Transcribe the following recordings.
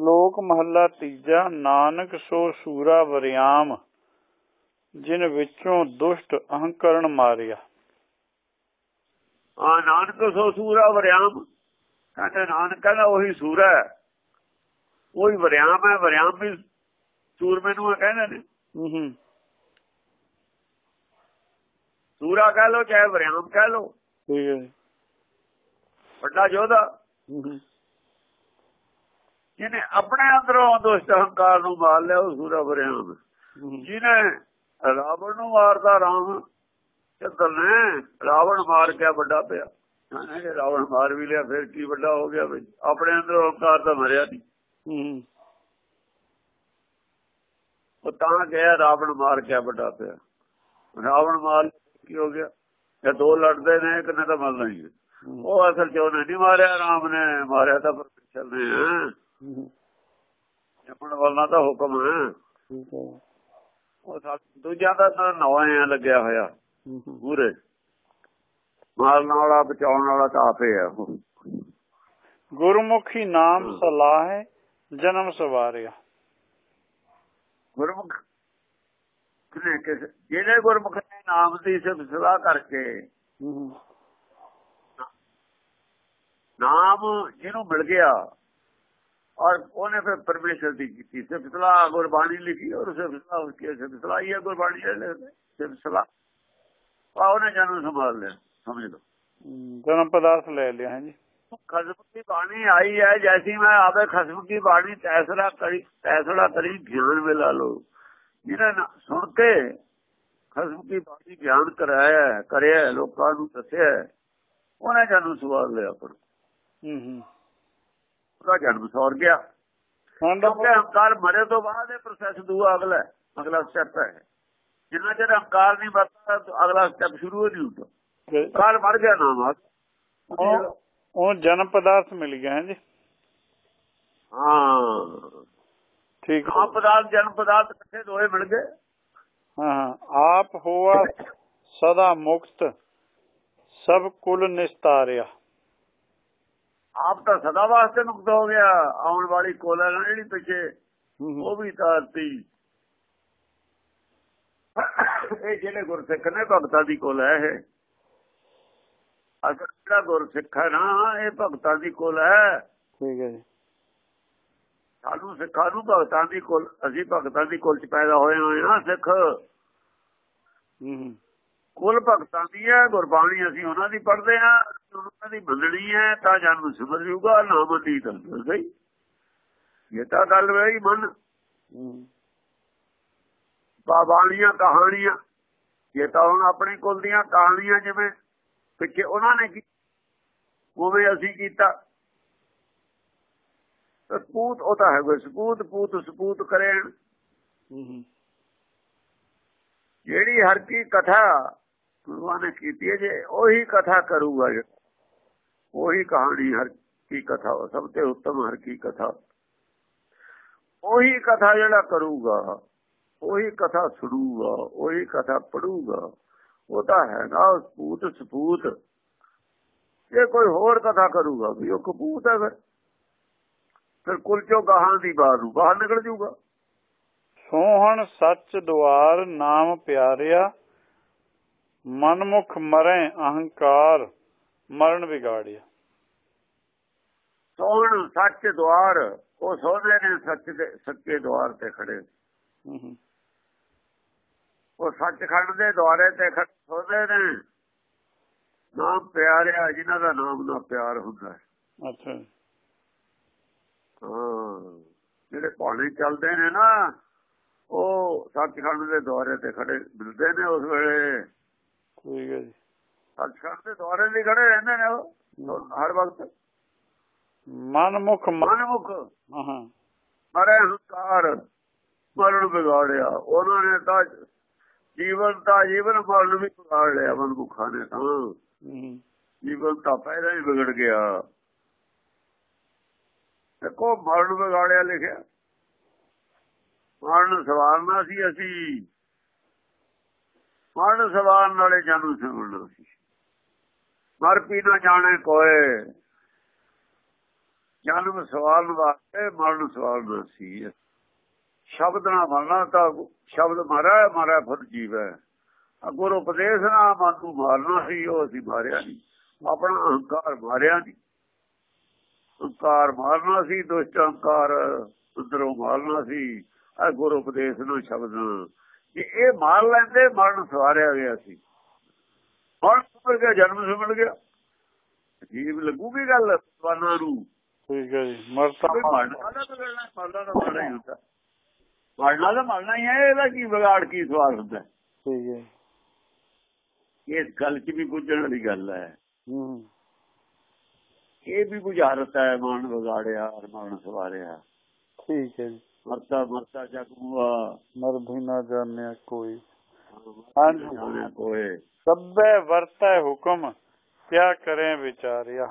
ਲੋਕ ਮਹੱਲਾ ਤੀਜਾ ਨਾਨਕ ਸੋ ਸੂਰਾ ਵਰਿਆਮ ਜਿਨ ਵਿੱਚੋਂ ਦੁਸ਼ਟ ਅਹੰਕਰਨ ਮਾਰਿਆ। ਆ ਨਾਨਕ ਸੋ ਸੂਰਾ ਵਰਿਆਮ ਕਹਿੰਦੇ ਨਾਨਕ ਕਹਿੰਦਾ ਉਹੀ ਸੂਰਾ ਹੈ। ਉਹੀ ਵਰਿਆਮ ਹੈ ਵਰਿਆਮ ਵੀ ਸੂਰਮੇ ਨੂੰ ਕਹਿੰਦੇ ਨੇ। ਹੂੰ ਹੂੰ। ਸੂਰਾ ਕਹਿ ਲੋ ਚਾਹੇ ਵਰਿਆਮ ਕਹਿ ਲੋ ਠੀਕ ਹੈ। ਵੱਡਾ ਯੋਧਾ। ਹੂੰ ਹੂੰ। ਜਿਹਨੇ ਆਪਣੇ ਅੰਦਰੋਂ ਦੁਸ਼ਟ ਹੰਕਾਰ ਨੂੰ ਮਾਰ ਲਿਆ ਉਹ ਸੂਰਾ। ਹੂੰ। ਜਿਹਨੇ ਰਾਵਣ ਨੂੰ ਮਾਰਦਾ ਰਾਮ ਚੰਦਰ ਨੇ ਰਾਵਣ ਮਾਰ ਕੇ ਵੱਡਾ ਪਿਆ। ਜੇ ਰਾਵਣ ਮਾਰ ਵੀ ਲਿਆ ਫਿਰ ਕੀ ਵੱਡਾ ਹੋ ਗਿਆ ਬਈ? ਆਪਣੇ ਅੰਦਰ ਹੰਕਾਰ ਤਾਂ ਮਰਿਆ ਨਹੀਂ। ਉਹ ਤਾਂ ਗਿਆ ਰਾਵਣ ਮਾਰ ਕੇ ਵੱਡਾ ਪਿਆ। ਰਾਵਣ ਮਾਰ ਕੀ ਹੋ ਗਿਆ? ਇਹ ਦੋ ਲੜਦੇ ਨੇ ਇੱਕ ਨੇ ਤਾਂ ਮਰਨਾ ਹੀ ਉਹ ਅਸਲ ਚ ਉਹਨੇ ਨਹੀਂ ਮਾਰਿਆ ਰਾਮ ਨੇ ਮਾਰਿਆ ਤਾਂ ਪਰਮੇਸ਼ਰ ਨੇ ਹੂੰ। ਜਪਣ ਵਾਲਾ ਤਾਂ ਹੁਕਮ ਹੈ। ਠੀਕ ਹੈ। ਉਹ ਸਾ- ਦੂਜਾ ਦਾ ਤਾਂ ਨਵਾਂ ਲੱਗਿਆ ਹੋਇਆ। ਹੂੰ ਹੂੰ। ਪੂਰੇ। ਮਾਰਨ ਵਾਲਾ ਬਚਾਉਣ ਵਾਲਾ ਤਾਂ ਆਪੇ ਹੈ। ਗੁਰਮੁਖੀ ਨਾਮ ਸਲਾਹ ਜਨਮ ਸਵਾਰਿਆ। ਗੁਰਮੁਖ ਕਿਨੇ ਕਿਸ ਜਿਹਨੇ ਗੁਰਮੁਖ ਨੇ ਨਾਮ ਦੀ ਸਲਾਹ ਕਰਕੇ ਹੂੰ ਹੂੰ। ਨਾਮ ਜਿਹਨੂੰ ਮਿਲ ਗਿਆ ਔਰ ਉਹਨੇ ਫਿਰ ਪਰਮੇਸ਼ਰ ਦੀ ਕੀਤੀ। ਸਿਫਤ ਸਲਾਹ ਗੁਰਬਾਣੀ ਲਿਖੀ ਔਰ ਸਿਫਤ ਸਲਾਹ ਉਸकी ਸਿਫਤ ਸਲਾਹ ਹੀ ਹੈ ਗੁਰਬਾਣੀ ਦੇ ਲਿਖਦੇ ਸਿਫਤ ਸਲਾਹ। ਆ ਉਹਨੇ ਜਨਮ ਸੰਭਾਲ ਲਿਆ ਸਮਝ ਲਓ। ਜਨਮ ਪਦਾਰਥ ਲੈ ਲਿਆ ਹੈ ਜੀ। ਖਸਮ ਦੀ ਬਾਣੀ ਆਈ ਹੈ ਜੈਸੀ ਮੈਂ ਆਵੇ ਖਸਮ ਦੀ ਬਾਣੀ ਤੈਸਰਾ ਕਰੀ ਤੈਸਰਾ ਕਰੀ ਗਿਆਨ ਮਿਲਾ ਲੋ ਜਿਹਨੇ ਨਾ ਸੁਣ ਕੇ ਖਸਮ ਦੀ ਬਾਣੀ ਗਿਆਨ ਕਰਾਇਆ ਕਰਿਆ ਲੋਕਾਂ ਨੂੰ ਦੱਸਿਆ ਉਹਨੇ ਜਨਮ ਸਵਾਰ ਲਿਆ ਪਰ ਹੂੰ ਹੂੰ। ਉਹਦਾ ਜਨਮ ਸੌਰ ਗਿਆ। ਕਿਉਂਕਿ ਹੰਕਾਰ ਮਰੇ ਤੋਂ ਬਾਅਦ ਇਹ ਪ੍ਰੋਸੈਸ ਦੂਆ ਅਗਲਾ ਹੈ, ਅਗਲਾ ਸਟੈਪ ਹੈ। ਜਿੰਨਾ ਚਿਰ ਹੰਕਾਰ ਨਹੀਂ ਤਾਂ ਅਗਲਾ ਸਟੈਪ ਸ਼ੁਰੂ ਹੀ ਨਹੀਂ ਹੁੰਦਾ ਹੰਕਾਰ ਮਰ ਗਿਆ ਨਾ ਮਰ ਉਹ ਜਨਮ ਪਦਾਰਥ ਮਿਲ ਗਿਆ ਹੈ ਜੀ? ਹਾਂ। ਠੀਕ। ਆਪ ਪਦਾਰਥ ਜਨਮ ਪਦਾਰਥ ਇਕੱਠੇ ਦੋਏ ਮਿਲ ਗਏ। ਹਾਂ ਹਾਂ। ਆਪ ਹੋਆ ਸਦਾ ਮੁਕਤ ਸਭ ਕੁਲ ਨਿਸਤਾਰਿਆ। ਆਪ ਤਾਂ ਸਦਾ ਵਾਸਤੇ ਮੁਕਤ ਹੋ ਗਿਆ ਆਉਣ ਵਾਲੀ ਕੋਲਾ ਜਿਹੜੀ ਪਿੱਛੇ। ਉਹ ਵੀ ਤਾਰਤੀ ਇਹ ਜਿਹੜੇ ਗੁਰਸਿੱਖ ਨੇ ਭਗਤਾਂ ਦੀ ਕੋਲ ਹੈ ਇਹ। ਅਸਲ ਜਿਹੜਾ ਗੁਰਸਿੱਖ ਹੈ ਨਾ ਇਹ ਭਗਤਾਂ ਦੀ ਕੋਲ ਹੈ। ਠੀਕ ਹੈ ਜੀ। ਸਾਨੂੰ ਸਿੱਖਾਂ ਨੂੰ ਭਗਤਾਂ ਦੀ ਕੋਲ ਅਸੀਂ ਭਗਤਾਂ ਦੀ ਕੋਲ ਚ ਪੈਦਾ ਹੋਏ ਹੋਏ ਹਾਂ ਸਿੱਖ। ਹੂੰ। ਕੁਲ ਭਗਤਾਂ ਦੀ ਹੈ ਗੁਰਬਾਣੀ ਅਸੀਂ ਉਹਨਾਂ ਦੀ ਪੜ੍ਹਦੇ ਹਾਂ ਉਹਨਾਂ ਦੀ ਮੰਨਣੀ ਹੈ ਤਾਂ ਜਨਮ ਸਿਮਰ ਜੂਗਾ ਨਾ ਮੰਨੀ ਤਾਂ ਸਹੀ ਇਹ ਤਾਂ ਗੱਲ ਵਈ ਮਨ। ਹੂੰ ਬਾਬਾਣੀਆਂ ਕਹਾਣੀਆਂ ਇਹ ਤਾਂ ਹੁਣ ਆਪਣੀ ਕੁਲ ਦੀਆਂ ਕਹਾਣੀਆਂ ਜਿਵੇਂ ਪਿੱਛੇ ਉਹਨਾਂ ਨੇ ਕੀ ਉਵੇਂ ਅਸੀਂ ਕੀਤਾ। ਸਪੂਤ ਉਹ ਤਾਂ ਹੈ ਕੋਈ ਸਪੂਤ ਪੂਤ ਸਪੂਤ ਕਰੇ ਜਿਹੜੀ ਹਰ ਕੀ ਕਥਾ ਗੁਰੂਆਂ ਨੇ ਕੀਤੀ ਹੈ, ਜੇ ਉਹੀ ਕਥਾ ਕਰੂਗਾ ਜੇ। ਉਹੀ ਕਹਾਣੀ, ਹਰ ਕੀ ਕਥਾ ਉਹ ਸਭ ਤੋਂ ਉੱਤਮ ਹਰ ਕੀ ਕਥਾ। ਉਹੀ ਕਥਾ ਜਿਹੜਾ ਕਰੂਗਾ, ਉਹੀ ਕਥਾ ਸੁਣੂਗਾ, ਉਹੀ ਕਥਾ ਪੜੂਗਾ ਉਹ ਤਾਂ ਹੈ ਨਾ ਸਪੂਤ ਸਪੂਤ। ਜੇ ਕੋਈ ਹੋਰ ਕਥਾ ਕਰੂਗਾ, ਵੀ ਉਹ ਕਪੂਤ ਹੈ ਫਿਰ। ਫਿਰ ਕੁਲ ਚੋਂ ਗਾਹਾਂ ਦੀ ਬਾਹਰ ਨੂੰ, ਬਾਹਰ ਨਿਕਲ ਜਾਊਗਾ ਸੋਹਣ ਸੱਚ ਦੁਆਰ ਨਾਮ ਪਿਆਰਿਆ ਮਨਮੁਖ ਮਰੈ ਅਹੰਕਾਰ ਮਰਨ ਵਿਗਾੜਿਆ। ਸੋਹਣ ਸੱਚ ਦਵਾਰ ਉਹ ਸੋਹਣੇ ਨੇ ਸੱਚ ਦੇ ਸੱਚੇ ਦਵਾਰ ਤੇ ਖੜੇ। ਉਹ ਸੱਚਖੰਡ ਦੇ ਦੁਆਰੇ ਤੇ ਖੜੇ ਨੇ। ਨਾਮ ਪਿਆਰਿਆ ਜਿਨ੍ਹਾਂ ਦਾ ਨਾਮ ਨਾਲ ਪਿਆਰ ਹੁੰਦਾ। ਹੈ ਅੱਛਾ ਜਿਹੜੇ ਪਾਣੀ ਚੱਲਦੇ ਨੇ ਨਾ ਉਹ ਸੱਚਖੰਡ ਦੇ ਦੁਆਰੇ ਤੇ ਖੜੇ ਮਿਲਦੇ ਨੇ ਉਸ ਵੇਲੇ। ਠੀਕ ਹੈ ਜੀ। ਸੱਚਖੰਡ ਦੇ ਦੁਆਰੇ ਤੇ ਖੜੇ ਰਹਿੰਦੇ ਨੇ ਉਹ ਹਰ ਵਕਤ। ਮਨਮੁਖ ਮਨਮੁਖ। ਹਾਂ ਹਾਂ। ਮਰੇ ਹੰਕਾਰ ਮਰਨ ਵਿਗਾੜਿਆ। ਉਹਨਾਂ ਨੇ ਤਾਂ ਜੀਵਨ ਦਾ ਜੀਵਨ ਮਰਨ ਵੀ ਵਿਗਾੜ ਲਿਆ ਮਨਮੁਖਾਂ ਨੇ ਤਾਂ। ਜੀਵਨ ਤਾਂ ਪਹਿਲਾਂ ਹੀ ਵਿਗੜ ਗਿਆ। ਦੇਖੋ ਮਰਨ ਵਿਗਾੜਿਆ ਲਿਖਿਆ। ਮਰਨ ਸਵਾਰਨਾ ਸੀ ਅਸੀਂ। ਮਰਨ ਸਵਾਰਨ ਨਾਲੇ ਜਨਮ ਸਿਮਰਨਾ ਸੀ ਮਰ ਪੀ ਨਾ ਜਾਣੇ ਕੋਏ। ਜਨਮ ਸਵਾਲ ਵਾਸਤੇ ਮਰਨ ਸਵਾਲ ਸੀ ਸ਼ਬਦ ਨਾ ਮੰਨਣਾ ਤਾਂ ਸ਼ਬਦ ਮਾਰਾ ਮਾਰਾ ਫਿਰ ਜੀਵ। ਹੈ ਅਗਰ ਉਪਦੇਸ਼ ਨਾ ਮਨ ਨੂੰ ਮਾਰਨਾ ਸੀ, ਉਹ ਅਸੀਂ ਮਾਰਿਆ ਨਹੀਂ। ਆਪਣਾ ਅਹੰਕਾਰ ਮਾਰਿਆ ਨਹੀਂ। ਅਹੰਕਾਰ ਮਾਰਨਾ ਸੀ, ਦੁਸ਼ਟ ਅਹੰਕਾਰ ਉਧਰੋਂ ਮਾਰਨਾ ਸੀ। ਆ ਗੁਰੂ ਉਪਦੇਸ਼ ਨੂੰ ਸ਼ਬਦ ਨਾਲ ਜੇ ਇਹ ਮਾਰ ਲੈਂਦੇ ਮਰਨ ਸਵਾਰਿਆ ਗਿਆ ਸੀ। ਮਰਨ ਮਿਲ ਗਿਆ ਜਨਮ ਮਿਲ ਗਿਆ। ਜੀਵ ਲੱਗੂਗੀ ਗੱਲ ਸਵਾਨਾਂ ਨੂੰ ਠੀਕ ਹੈ ਜੀ ਮਰਤਾ ਮਰਨਾ ਦਾ ਹੀ ਹੁੰਦਾ। ਮਰਨਾ ਤਾਂ ਮਰਨਾ ਹੀ ਹੈ ਇਹਦਾ ਕੀ ਵਿਗਾੜ ਕੀ ਸਵਾਲ ਹੁੰਦਾ ਠੀਕ ਹੈ। ਇਸ ਗੱਲ 'ਚ ਵੀ ਪੁੱਛਣ ਵਾਲੀ ਗੱਲ ਹੈ। ਹੂੰ। ਇਹ ਵੀ ਬੁਝਾਰਤ ਹੈ ਮਨ ਵਿਗਾੜਿਆ ਮਨ ਸਵਾਰਿਆ। ਠੀਕ ਹੈ ਜੀ। ਮਰਤਾ ਮਰਤਾ ਜਗੂਆ ਮਰ ਵੀ ਨਾ ਜਾਣਿਆ ਕੋਈ। ਕੋਏ ਸਭੇ ਵਰਤੈ ਹੁਕਮ ਕਿਆ ਕਰੇ ਵਿਚਾਰਿਆ।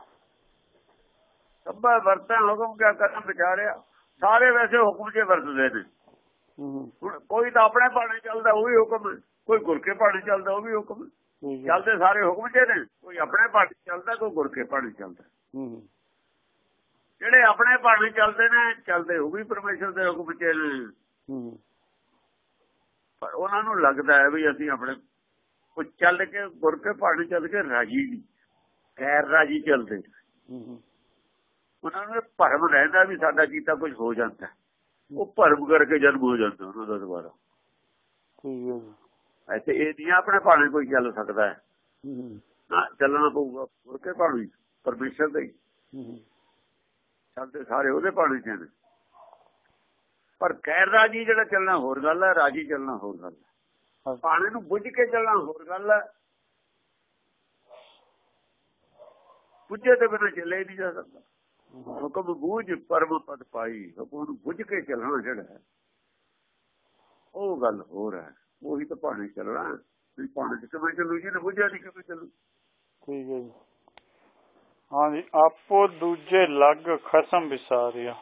ਸਭਾ ਵਰਤਾਂ ਹੁਕਮ ਕਿਆ ਕਰਨ ਵਿਚਾਰਿਆ। ਸਾਰੇ ਵੈਸੇ ਹੁਕਮ 'ਚ ਵਰਤਦੇ ਨੇ। ਕੋਈ ਤਾਂ ਆਪਣੇ ਪਾਣੇ ਚੱਲਦਾ ਉਹ ਵੀ ਹੁਕਮ। ਕੋਈ ਗੁਰ ਕੇ ਪਾਣੇ ਚੱਲਦਾ ਉਹ ਵੀ ਹੁਕਮ ਚੱਲਦੇ ਸਾਰੇ ਹੁਕਮ 'ਚ ਨੇ। ਕੋਈ ਆਪਣੇ ਪਾਣੇ ਚੱਲਦਾ ਕੋਈ ਗੁਰ ਕੇ ਪਾਣੇ ਚੱਲਦਾ ਜਿਹੜੇ ਆਪਣੇ ਪਾਣੇ ਚੱਲਦੇ ਨੇ ਚੱਲਦੇ ਉਹ ਵੀ ਪਰਮੇਸ਼ਰ ਦੇ ਹੁਕਮ 'ਚ ਨੇ। ਹੂੰ। ਪਰ ਉਹਨਾਂ ਨੂੰ ਲੱਗਦਾ ਹੈ ਵੀ ਅਸੀਂ ਆਪਣੇ ਉਹ ਚੱਲ ਕੇ ਗੁਰ ਕੇ ਪਾਣੇ ਚੱਲ ਕੇ ਰਾਜੀ ਨਹੀਂ ਗੈਰ ਰਾਜੀ ਚੱਲਦੇ। ਹੂੰ ਉਹਨਾਂ ਨੂੰ ਭਰਮ ਰਹਿੰਦਾ ਵੀ ਸਾਡਾ ਕੀਤਾ ਕੁਝ ਹੋ ਜਾਂਦਾ। ਉਹ ਭਰਮ ਕਰਕੇ ਜਨਮ ਹੋ ਜਾਂਦਾ ਉਹਨਾਂ ਦਾ ਦੁਬਾਰਾ। ਠੀਕ ਹੈ ਐਸੇ ਇਹ ਨਹੀਂ ਆਪਣੇ ਭਾਣੇ ਕੋਈ ਚੱਲ ਸਕਦਾ ਹੈ। ਹੂੰ ਨਾ ਚੱਲਣਾ ਪਊਗਾ ਗੁਰ ਕੇ ਭਾਣੇ ਪਰਮੇਸ਼ਰ ਦੇ ਚੱਲਦੇ ਸਾਰੇ ਉਹਦੇ ਭਾਣੇ ਚ ਨੇ ਪਰ ਗੈਰ ਰਾਜੀ ਜਿਹੜਾ ਚੱਲਣਾ ਹੋਰ ਗੱਲ ਹੈ ਰਾਜੀ ਚੱਲਣਾ ਹੋਰ ਗੱਲ ਹੈ। ਭਾਣੇ ਨੂੰ ਬੁੱਝ ਕੇ ਚੱਲਣਾ ਹੋਰ ਗੱਲ ਹੈ। ਬੁੱਝੇ ਤੇ ਬਿਨਾਂ ਚੱਲੇ ਨਹੀਂ ਜਾ ਸਕਦਾ। ਹੁਕਮ ਬੂਝ ਪਰਮ ਪਦ ਪਾਈ ਹੁਕਮ ਨੂੰ ਬੁੱਝ ਕੇ ਚੱਲਣਾ ਜਿਹੜਾ ਹੈ ਉਹ ਗੱਲ ਹੋਰ ਹੈ। ਉਹੀ ਤਾਂ ਭਾਣੇ ਚੱਲਣਾ ਚ ਕਿਵੇਂ ਚੱਲੂ ਜੀ ਨੇ ਬੁੱਝਿਆ ਨਹੀਂ ਕਿਵੇਂ ਚੱਲੂ। ਠੀਕ ਹੈ ਜੀ। ਹਾਂਜੀ ਆਪੋ ਦੂਜੇ ਲੱਗ ਖਸਮ ਵਿਸਾਰਿਆ।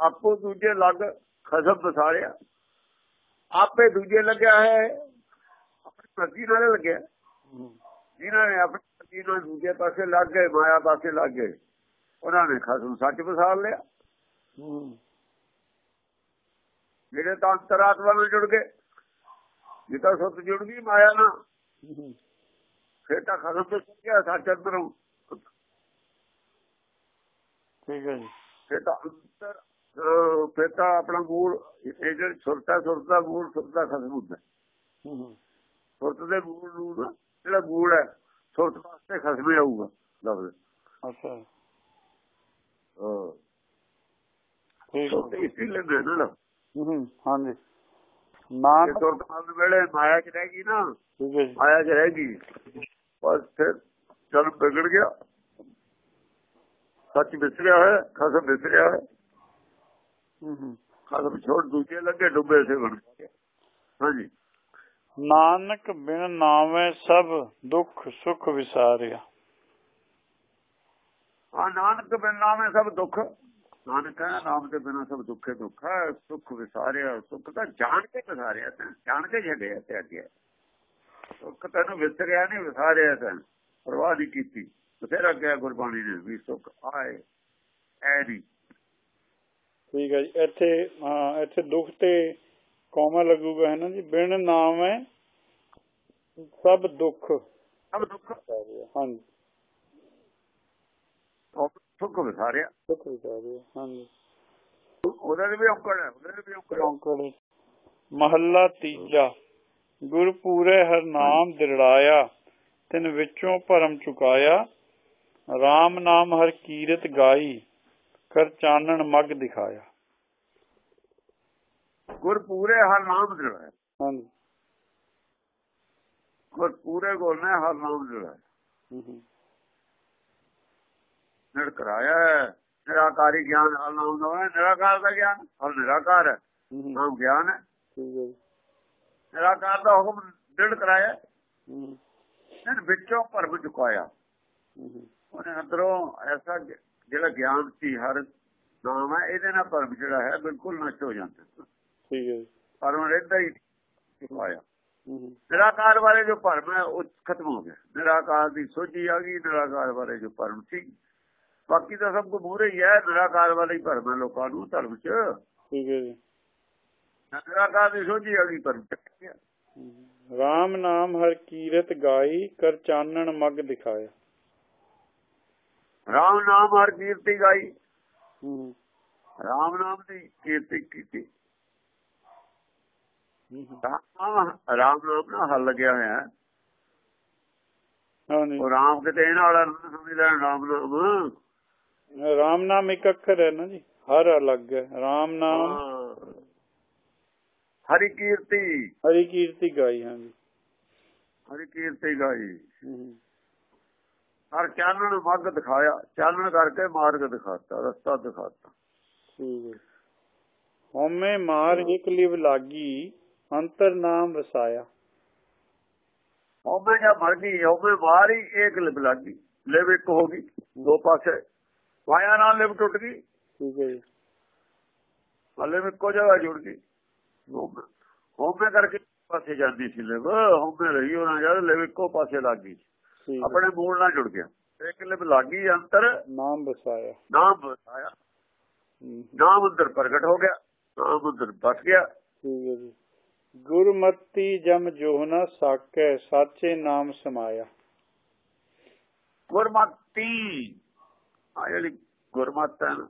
ਆਪੋ ਦੂਜੇ ਲੱਗ ਖਸਮ ਬਸਾਰਿਆ ਆਪੇ ਦੂਜੇ ਲੱਗਿਆ ਹੈ ਆਪਣੀ ਮਰਜ਼ੀ ਨਾਲ ਲੱਗਿਆ। ਜਿਨ੍ਹਾਂ ਨੇ ਆਪਣੀ ਮਰਜ਼ੀ ਨਾਲ ਦੂਜੇ ਪਾਸੇ ਲੱਗ ਗਏ ਮਾਇਆ ਪਾਸੇ ਲੱਗ ਗਏ ਉਹਨਾਂ ਨੇ ਖਸਮ ਸੱਚ ਬਸਾਰ ਲਿਆ। ਜਿਹੜੇ ਤਾਂ ਅੰਤਰਾਤਮਾ ਨਾਲ ਜੁੜ ਗਏ ਜੇ ਤਾਂ ਸੁੱਤ ਜੁੜ ਗਈ ਮਾਇਆ ਨਾਲ। ਫਿਰ ਤਾਂ ਖਸਮ ਤੇ ਗਿਆ ਸੱਚ ਅੰਦਰੋਂ ਠੀਕ ਹੈ ਜੀ। ਫਿਰ ਤਾਂ ਅਹ ਫਿਰ ਤਾਂ ਆਪਣਾ ਮੂਲ ਇਹ ਜਿਹੜੀ ਸੁਰਤਾ ਸੁਰਤਾ ਮੂਲ ਸੁਰਤਾ ਖਸਮ ਹੁੰਦਾ। ਸੁਰਤ ਦੇ ਮੂਲ ਨੂੰ ਜਿਹੜਾ ਮੂਲ ਹੈ ਸੁਰਤ ਵਾਸਤੇ ਖਸਮੇ ਆਊਗਾ ਲਫ਼ਜ਼ ਅੱਛਾ। ਹਾਂ। ਠੀਕ ਹੈ। ਲੈਂਦੇ ਨਾ। ਹੂੰ ਹਾਂਜੀ। ਨਾਨਕ ਸੁਰਤ ਵੇਲੇ ਮਾਇਆ ਚ ਰਹਿ ਗਈ ਨਾ ਮਾਇਆ ਚ ਰਹਿ ਗਈ। ਬਸ ਫਿਰ ਜਨ ਵਿਗੜ ਗਿਆ ਸੱਚ ਵਿਸਰਿਆ ਹੈ ਖਸਮ ਵਿਸਰਿਆ ਹੈ ਹੂੰ ਹੂੰ ਖਸਮ ਛੋੜ ਦੂਜੇ ਲੱਗੇ ਡੁੱਬੇ ਸੇ ਬਣ ਗਏ ਹਾਂਜੀ ਨਾਨਕ ਬਿਨ ਨਾਵੇਂ ਸਭ ਦੁੱਖ ਸੁਖ ਵਿਸਾਰਿਆ ਆ ਨਾਨਕ ਬਿਨ ਨਾਮੇ ਸਭ ਦੁੱਖ ਨਾਨਕ ਹੈ ਨਾਮ ਦੇ ਬਿਨਾ ਸਭ ਦੁੱਖੇ ਦੁੱਖ ਹੈ ਸੁੱਖ ਵਿਸਾਰਿਆ ਸੁੱਖ ਤਾਂ ਜਾਣ ਕੇ ਵਿਸਾਰਿਆ ਤੈਂ ਜਾਣ ਕੇ ਛੱਡਿਆ ਤੇ ਅੱਗੇ ਸੁੱਖ ਤੈਨੂੰ ਵਿਸਰਿਆ ਨਹੀਂ ਵਿਸਾਰਿਆ ਤੈਂ ਪਰਵਾਹ ਨਹੀਂ ਕੀਤੀ। ਬਥੇਰਾ ਗਿਆ ਗੁਰਬਾਣੀ ਨੇ ਵੀ ਸੁੱਖ ਆਏ ਐ ਨਹੀਂ ਠੀਕ ਹੈ ਜੀ ਇੱਥੇ ਹਾਂ ਇੱਥੇ ਦੁੱਖ ਤੇ ਕੋਮਾ ਲੱਗੂਗਾ ਹੈ ਨਾ ਜੀ? ਬਿਨ ਨਾਵੇਂ ਸਭ ਦੁੱਖ। ਸਭ ਦੁੱਖ। ਹਾਂਜੀ। ਸੁੱਖ ਵਿਸਾਰਿਆ। ਦੁੱਖ ਵਿਸਾਰਿਆ ਹਾਂਜੀ। ਉਹਦਾ ਵੀ ਔਕੜ ਹੈ ਉਹਦਾ ਵੀ ਔਕੜ ਹੈ। ਔਂਕੜ ਮਹੱਲਾ ਤੀਜਾ। ਗੁਰ ਪੂਰੇ ਹਰ ਨਾਮ ਦਿਰੜਾਇਆ ਤਿਨ ਵਿੱਚੋਂ ਭਰਮ ਚੁਕਾਇਆ। RAM ਨਾਮ ਹਰ ਕੀਰਤ ਗਾਈ ਕਰ ਚਾਨਣ ਮਗ ਦਿਖਾਇਆ। ਗੁਰ ਪੂਰੇ ਹਰ ਨਾਮ ਹੈ ਹਾਂਜੀ। ਗੁਰ ਪੂਰੇ ਗੁਰ ਨੇ ਹਰ ਨਾਮ ਜਿਹੜਾ ਹੈ ਹੂੰ। ਹੂੰ। ਨਿਰ ਕਰਾਇਆ ਨਿਰਾਕਾਰੀ ਗਿਆਨ ਹਰ ਨਾਮ ਦਾ ਨਿਰਾਕਾਰ ਦਾ ਗਿਆਨ। ਹਰ ਨਿਰਾਕਾਰ ਹੈ। ਨਾਮ ਗਿਆਨ ਹੈ। ਠੀਕ ਹੈ ਨਿਰਾਕਾਰ ਦਾ ਹੁਕਮ ਦ੍ਰਿੜ ਕਰਾਇਆ। ਫਿਰ ਵਿੱਚੋਂ ਭਰਮ ਚੁਕਾਇਆ। ਉਹਨੇ ਅੰਦਰੋਂ ਐਸਾ ਜਿਹੜਾ ਗਿਆਨ ਸੀ ਹਰ ਨਾਮ ਹੈ ਇਹਦੇ ਨਾਲ ਭਰਮ ਜਿਹੜਾ ਹੈ ਬਿਲਕੁਲ ਨਸ਼ਟ ਹੋ ਜਾਂਦਾ ਠੀਕ ਹੈ। ਭਰਮ ਰਹਿੰਦਾ ਹੀ ਚੁਕਾਇਆ। ਨਿਰਾਕਾਰ ਬਾਰੇ ਜੋ ਭਰਮ ਹੈ ਉਹ ਖਤਮ ਹੋ ਗਿਆ। ਨਿਰਾਕਾਰ ਦੀ ਸੋਝੀ ਆ ਗਈ ਨਿਰਾਕਾਰ ਬਾਰੇ ਜੋ ਭਰਮ ਸੀ। ਬਾਕੀ ਤਾਂ ਸਭ ਕੋ ਮੂਰੇ ਹੀ ਹੈ ਨਿਰਾਕਾਰ ਵਾਲਾ ਹੀ ਭਰਮ ਹੈ ਲੋਕਾਂ ਨੂੰ ਧਰਮ ਚ। ਠੀਕ ਹੈ ਜੀ। ਨਿਰਾਕਾਰ ਦੀ ਸੋਝੀ ਭਰਮ ਚ ਰਾਮ ਨਾਮ ਹਰ ਕੀਰਤ ਗਾਈ ਕਰ ਚਾਨਣ ਮਗ ਦਿਖਾਇਆ। ਰਾਮ ਨਾਮ ਹਰ ਕੀਰਤੀ ਗਾਈ। ਹੂੰ। ਰਾਮ ਨਾਮ ਦੀ ਕੀਰਤੀ ਕੀਤੀ। ਰਾਮ ਨਾਮ ਨਾਲ ਹੱਲ ਲੱਗਿਆ ਹੋਇਆ। ਹਾਂਜੀ ਉਹ ਰਾਮ ਕਿਤੇ ਇਹਨਾਂ ਵਾਲਾ ਨਹੀਂ ਸਮਝਦਾ ਰਾਮ ਨਾਮ ਰਾਮ ਨਾਮ ਇੱਕ ਅੱਖਰ ਹੈ ਨਾ ਜੀ ਹਰ ਅਲੱਗ ਹੈ। ਰਾਮ ਨਾਮ। ਹਰੀ ਕੀਰਤੀ। ਹਰੀ ਕੀਰਤੀ ਗਾਈ ਹਾਂਜੀ। ਹਰੀ ਕੀਰਤੀ ਗਾਈ। ਹਰ ਚਾਨਣ ਮੱਗ ਦਿਖਾਇਆ। ਚਾਨਣ ਕਰਕੇ ਮਾਰਗ ਦਿਖਾਤਾ ਰਸਤਾ ਦਿਖਾਤਾ। ਠੀਕ ਹੈ। ਹਉਮੈ ਮਾਰ ਇਕ ਲਿਵ ਲਾਗੀ ਅੰਤਰ ਨਾਮ ਵਸਾਇਆ। ਹਉਮੈ ਜਾਂ ਮਰ ਗਈ ਹਉਮੈ ਮਾਰ ਹੀ ਇੱਕ ਲਿਬ ਲੱਗੀ। ਲਿਬ ਇੱਕ ਹੋ ਗਈ ਦੋ ਪਾਸੇ। ਵਾਇਆ ਨਾਲ ਲਿਬ ਟੁੱਟ ਗਈ। ਠੀਕ ਹੈ ਜੀ। ਹਲੇ ਵੀ ਇੱਕੋ ਜਗ੍ਹਾ ਜੁੜ ਗਈ। ਹਉਮੈ ਕਰਕੇ ਪਾਸੇ ਜਾਂਦੀ ਸੀ ਲਿਬ ਹਉਮੈ ਰਹੀ ਉਹਨਾਂ ਜਦ ਲਿਬ ਇੱਕੋ ਪਾਸੇ ਲੱਗ ਗਈ ਆਪਣੇ ਮੂਲ ਨਾਲ ਜੁੜ ਗਿਆ। ਇੱਕ ਲਿਬ ਲੱਗੀ ਅੰਤਰ ਨਾਮ ਵਸਾਇਆ। ਨਾਮ ਬਸਾਇਆ ਹੂੰ, ਨਾਮ ਅੰਦਰ ਪ੍ਰਗਟ ਹੋ ਗਿਆ। ਨਾਮ ਅੰਦਰ ਬਸ ਗਿਆ। ਠੀਕ ਹੈ ਜੀ। ਗੁਰਮਤੀ ਜਮ ਜੋਹਨਾ ਸਾਕੈ ਸਾਚੇ ਨਾਮ ਸਮਾਇਆ। ਗੁਰਮਤੀ। ਆ ਜਿਹੜੀ ਗੁਰਮਤ ਹੈ ਨਾ।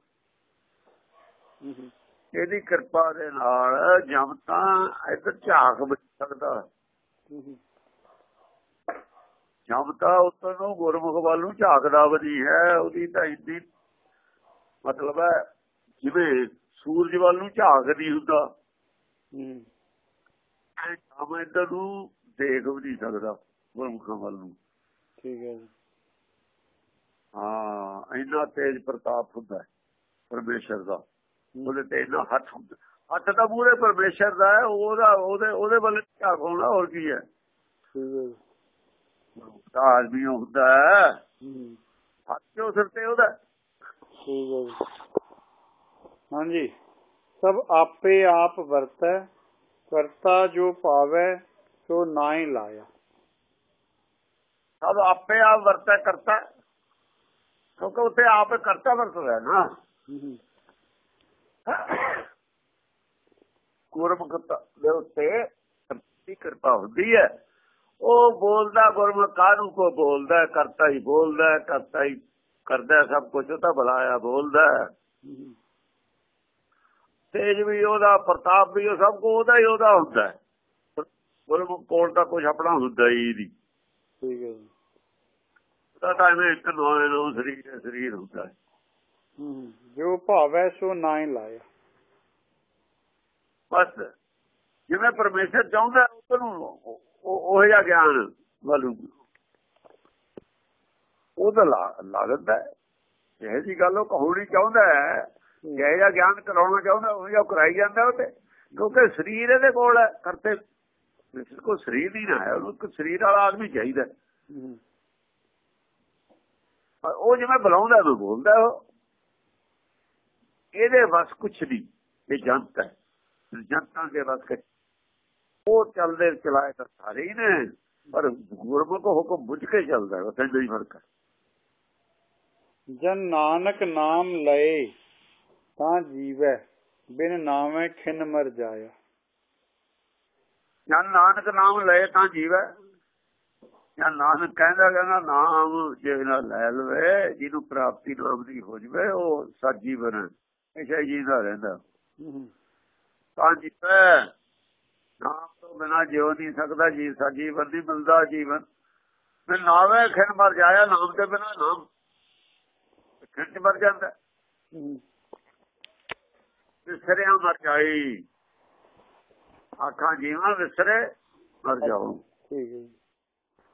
ਹੂੰ, ਹੂੰ, ਇਹਦੀ ਕਿਰਪਾ ਦੇ ਨਾਲ ਜਮ ਤਾਂ ਇੱਧਰ ਝਾਕ ਬਚ ਸਕਦਾ। ਜਮ ਤਾਂ ਉੱਤੋਂ ਨੂੰ ਗੁਰਮੁਖ ਵੱਲ ਨੂੰ ਝਾਕਦਾ ਵਧੀ ਹੈ ਉਹਦੀ ਤਾਂ ਇੰਨੀ ਮਤਲਬ ਹੈ ਜਿਵੇਂ ਸੂਰਜ ਵੱਲ ਨੂੰ ਝਾਕਦੀ ਹੁੰਦਾ। ਹੂੰ, ਐ ਜਮ ਇੱਧਰ ਨੂੰ ਦੇਖ ਵੀ ਨਹੀਂ ਸਕਦਾ ਗੁਰਮੁਖਾਂ ਵੱਲ ਨੂੰ। ਠੀਕ ਹੈ ਹਾਂ ਇੰਨਾ ਤੇਜ ਪ੍ਰਤਾਪ ਹੁੰਦਾ ਹੈ ਪਰਮੇਸ਼ਰ ਦਾ। ਉਹਦੇ ਤੇ ਇੰਨਾ ਹੱਥ ਹੁੰਦਾ। ਹੱਥ ਤਾਂ ਪੂਰੇ ਪਰਮੇਸ਼ਰ ਦਾ ਹੈ ਉਹਦਾ ਉਹਦੇ ਉਹਦੇ ਵੱਲ ਝਾਕ ਹੋਣਾ ਹੋਰ ਕੀ ਹੈ। ਠੀਕ ਹੈ ਜੀ। ਤਾਂ ਆਦਮੀ ਹੁੰਦਾ ਹੈ। ਹੂੰ, ਹੱਥ ਜੋ ਸਿਰ ਤੇ ਉਹਦਾ? ਹੈ ਹਾਂਜੀ। ਸਭ ਆਪੇ ਆਪ ਵਰਤੈ ਕਰਤਾ ਜੋ ਪਾਵੈ ਸੋ ਨਾਹੀ ਲਾਇਆ। ਸਭ ਆਪੇ ਆਪ ਵਰਤੈ ਕਰਤਾ। ਕਿਉਂਕਿ ਉੱਥੇ ਆਪ ਕਰਤਾ ਵਰਤਦਾ ਹੈ ਨਾ। ਹੂੰ, ਹੂੰ, ਗੁਰਮੁਖਤਾ ਦੇ ਉੱਤੇ ਦੀ ਕਿਰਪਾ ਹੁੰਦੀ ਹੈ। ਉਹ ਬੋਲਦਾ ਗੁਰਮੁਖ ਕਾਹਨੂੰ ਕੋ ਬੋਲਦਾ ਹੈ, ਕਰਤਾ ਹੀ ਬੋਲਦਾ ਹੈ, ਕਰਤਾ ਹੀ ਕਰਦਾ ਹੈ ਸਭ ਕੁਝ ਉਹ ਤਾਂ ਬੁਲਾਇਆ ਬੋਲਦਾ ਹੈ। ਹੂੰ, ਤੇਜ ਵੀ ਉਹਦਾ ਪ੍ਰਤਾਪ ਵੀ ਉਹ ਸਭ ਕੋ ਉਹਦਾ ਹੀ ਉਹਦਾ ਹੁੰਦਾ ਹੈ। ਗੁਰਮੁਖ ਕੋਲ ਤਾਂ ਕੁਝ ਆਪਣਾ ਹੁੰਦਾ ਹੀ ਨਹੀਂ। ਠੀਕ ਹੈ ਤਾਂ ਤਾਂ ਐਵੇਂ ਇੱਕ ਨੋਏ ਨੂੰ ਸਰੀਰ ਹੈ, ਸਰੀਰ ਹੁੰਦਾ ਹੈ। ਹੂੰ, ਜੋ ਭਾਵੈ ਸੋ ਨਾਹੀ ਲਾਇਆ। ਬਸ। ਜਿਵੇਂ ਪਰਮੇਸ਼ਰ ਚਾਹੁੰਦਾ ਉਹਨੂੰ ਉਹ ਜਿਹਾ ਗਿਆਨ ਵਾਲੂ। ਉਹਦਾ ਲੱਗਦਾ ਇਹ ਜੀ ਗੱਲ ਉਹ ਕਹੋਣੀ ਚਾਹੁੰਦਾ ਹੈ ਜਿਹੇ ਜਿਹਾ ਗਿਆਨ ਕਰਾਉਣਾ ਚਾਹੁੰਦਾ ਉਹ ਜਿਹਾ ਕਰਾਈ ਜਾਂਦਾ ਉਹ ਤੇ। ਕਿਉਂਕਿ ਸਰੀਰ ਇਹਦੇ ਕੋਲ ਹੈ ਕਰਤੇ। ਇਸ ਕੋ ਸਰੀਰ ਨਹੀਂ ਨਾ ਹੈ ਉਹਨੂੰ ਇੱਕ ਸਰੀਰ ਵਾਲਾ ਆਦਮੀ ਚਾਹੀਦਾ ਹੂੰ, ਪਰ ਉਹ ਜਿਵੇਂ ਬੁਲਾਉਂਦਾ ਉਹ ਬੋਲਦਾ ਉਹ। ਇਹਦੇ ਬਸ ਕੁਛ ਨਹੀਂ ਇਹ ਜਨਤਾ ਹੈ। ਜਨਤਾ ਦੇ ਕੁਛ ਉਹ ਚੱਲਦੇ ਚਲਾਏ ਤਾਂ ਸਾਰੇ ਹੀ ਨੇ ਪਰ ਗੁਰਮੁਖ ਹੁਕਮ ਬੁੱਝ ਕੇ ਚੱਲਦਾ ਉਹ ਤੇ ਨਹੀਂ ਫ਼ਰਕ ਹੈ। ਜਨ ਨਾਨਕ ਨਾਮ ਲਏ ਤਾਂ ਜੀਵੈ ਬਿਨ ਨਾਮੈ ਖਿਨ ਮਰ ਜਾਇਆ। ਜਨ ਨਾਨਕ ਨਾਮ ਲਏ ਤਾਂ ਜੀਵੈ। ਜਾਂ ਨਾਨਕ ਕਹਿੰਦਾ ਕਹਿੰਦਾ ਨਾਮ ਜੇ ਨਾ ਲੈ ਲਵੇ ਜਿਹਨੂੰ ਪ੍ਰਾਪਤੀ ਨਾਮ ਦੀ ਹੋ ਜਵੇ ਉਹ ਸਾਜੀ ਬਣ ਐਸਾ ਜੀ ਦਾ ਰਹਿੰਦਾ। ਹੂੰ, ਹੂੰ, ਤਾਂ ਜੀਵੈ। ਨਾਮ ਤੋਂ ਬਿਨਾ ਜਿਉ ਨਹੀਂ ਸਕਦਾ ਜੀ ਸਾਜੀ ਬੰਦੀ ਮਿਲਦਾ ਜੀਵਨ। ਮੈਂ ਨਾਵੇਂ ਖਿੰਨ ਮਰ ਜਾਇਆ ਨਾਮ ਦੇ ਬਿਨਾ ਨਾਮ। ਚ ਮਰ ਜਾਂਦਾ। ਹੂੰ, ਵਿਸਰਿਆ ਮਰ ਜਾਈ। ਆਖਾਂ ਜੀਵਾਂ ਵਿਸਰੇ ਮਰ ਜਾਓ। ਠੀਕ ਹੈ